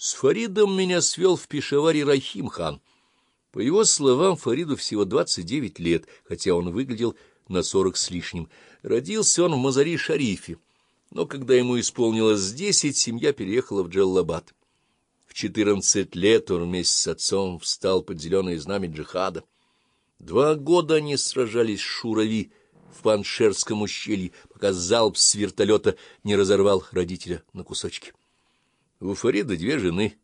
С Фаридом меня свел в Пешаваре Рахим хан. По его словам, Фариду всего 29 лет, хотя он выглядел на 40 с лишним. Родился он в Мазари-Шарифе, но когда ему исполнилось 10, семья переехала в Джаллабад. В 14 лет он вместе с отцом встал под зеленое знамя джихада. Два года они сражались с Шурави в Паншерском ущелье, пока залп с вертолета не разорвал родителя на кусочки. У Фарида две жены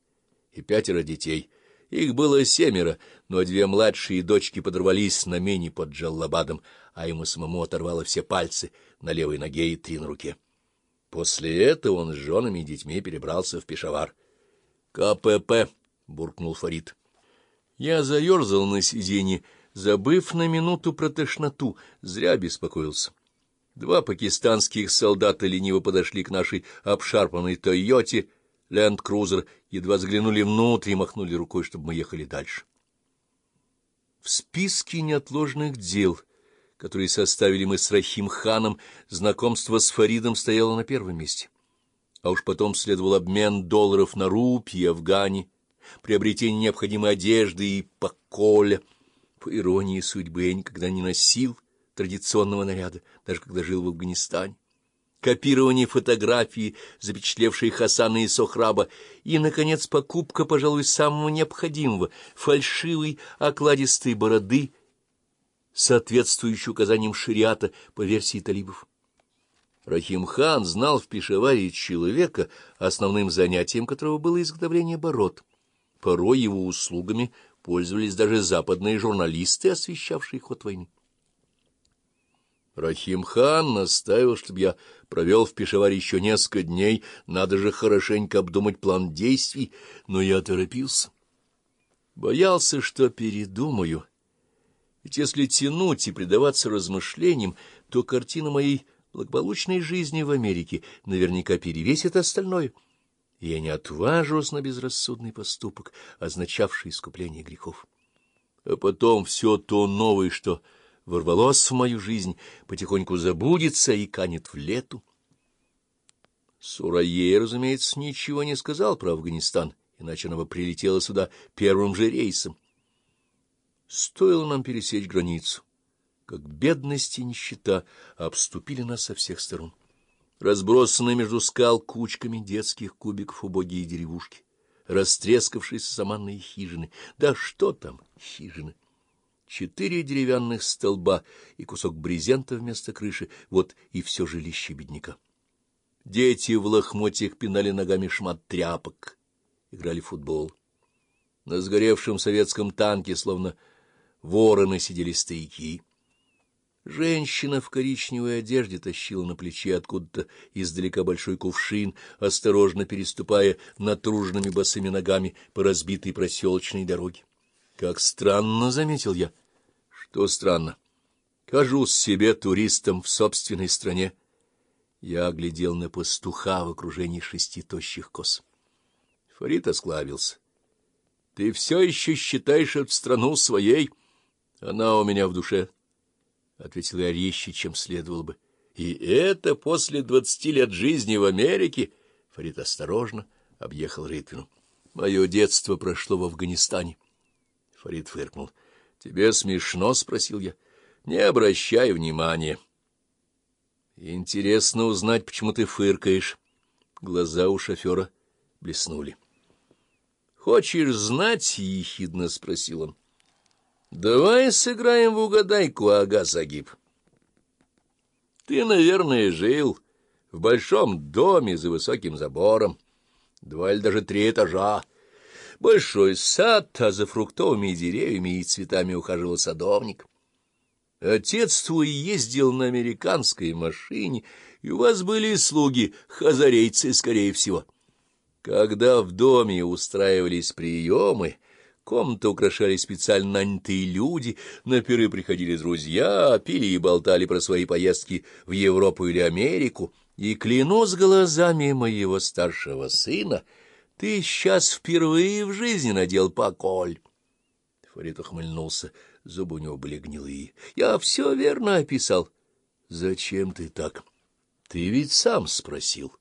и пятеро детей. Их было семеро, но две младшие дочки подорвались на мене под Джаллабадом, а ему самому оторвало все пальцы на левой ноге и три на руке. После этого он с женами и детьми перебрался в Пешавар. — КПП! — буркнул Фарид. Я заерзал на сиденье, забыв на минуту про тошноту, зря беспокоился. Два пакистанских солдата лениво подошли к нашей обшарпанной «Тойоте», Ленд-крузер, едва заглянули внутрь и махнули рукой, чтобы мы ехали дальше. В списке неотложных дел, которые составили мы с Рахим ханом, знакомство с Фаридом стояло на первом месте. А уж потом следовал обмен долларов на рупии, афгане, приобретение необходимой одежды и поколя. По иронии судьбы я никогда не носил традиционного наряда, даже когда жил в Афганистане копирование фотографии, запечатлевшей Хасана и Сохраба, и, наконец, покупка, пожалуй, самого необходимого — фальшивой окладистой бороды, соответствующей указаниям шариата по версии талибов. Рахим-хан знал в Пешаваре человека, основным занятием которого было изготовление бород. Порой его услугами пользовались даже западные журналисты, освещавшие ход войны. Рахим-хан настаивал, чтобы я провел в Пешаваре еще несколько дней, надо же хорошенько обдумать план действий, но я торопился. Боялся, что передумаю. Ведь если тянуть и предаваться размышлениям, то картина моей благополучной жизни в Америке наверняка перевесит остальное, я не отважусь на безрассудный поступок, означавший искупление грехов. А потом все то новое, что ворвалось в мою жизнь, потихоньку забудется и канет в лету. Сурае, разумеется, ничего не сказал про Афганистан, иначе она бы прилетела сюда первым же рейсом. Стоило нам пересечь границу, как бедность и нищета обступили нас со всех сторон. Разбросанные между скал кучками детских кубиков убогие деревушки, растрескавшиеся саманные хижины. Да что там хижины! Четыре деревянных столба и кусок брезента вместо крыши — вот и все жилище бедняка. Дети в лохмотьях пинали ногами шмат тряпок, играли в футбол. На сгоревшем советском танке, словно вороны, сидели стояки. Женщина в коричневой одежде тащила на плече откуда-то издалека большой кувшин, осторожно переступая натруженными босыми ногами по разбитой проселочной дороге. Как странно, — заметил я. Что странно? Кажусь себе туристом в собственной стране. Я глядел на пастуха в окружении шести тощих коз. Фарид осклабился. — Ты все еще считаешь эту страну своей? Она у меня в душе, — ответил я резче, чем следовало бы. — И это после двадцати лет жизни в Америке? Фарид осторожно объехал Рытвину. Мое детство прошло в Афганистане. — Фарид фыркнул. — Тебе смешно? — спросил я. — Не обращай внимания. — Интересно узнать, почему ты фыркаешь. Глаза у шофера блеснули. — Хочешь знать? — ехидно спросил он. — Давай сыграем в угадайку, ага, Загиб. Ты, наверное, жил в большом доме за высоким забором, два или даже три этажа, — большой сад, а за фруктовыми деревьями и цветами ухаживал садовник. Отец твой ездил на американской машине, и у вас были слуги, хазарейцы, скорее всего. Когда в доме устраивались приемы, комнаты украшали специально нанятые люди, на пиры приходили друзья, пили и болтали про свои поездки в Европу или Америку, и, клянусь глазами моего старшего сына, — ты сейчас впервые в жизни надел поколь. Фарид ухмыльнулся, зубы у него были гнилые. Я все верно описал. Зачем ты так? Ты ведь сам спросил.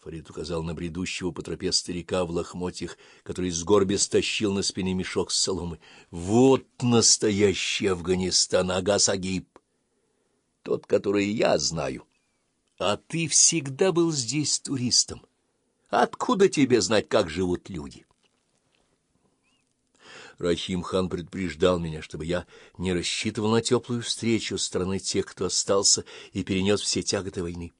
Фарид указал на бредущего по тропе старика в лохмотьях, который с горби стащил на спине мешок с соломой. Вот настоящий Афганистан, Агасагиб! Тот, который я знаю. А ты всегда был здесь туристом. Откуда тебе знать, как живут люди? Рахим-хан предупреждал меня, чтобы я не рассчитывал на теплую встречу с стороны тех, кто остался и перенес все тяготы войны.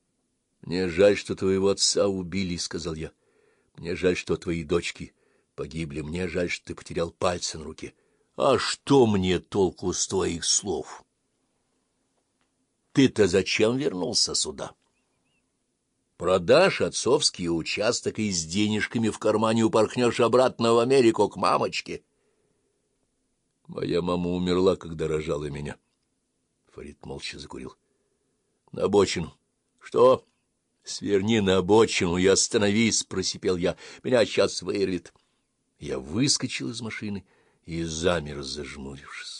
— Мне жаль, что твоего отца убили, — сказал я. — Мне жаль, что твои дочки погибли. Мне жаль, что ты потерял пальцы на руке. А что мне толку с твоих слов? Ты-то зачем вернулся сюда? Продашь отцовский участок и с денежками в кармане упорхнешь обратно в Америку к мамочке. Моя мама умерла, когда рожала меня. Фарид молча закурил. — На обочину. — Что? — Сверни на обочину и остановись, — просипел я. Меня сейчас вырвет. Я выскочил из машины и замер, зажмурившись.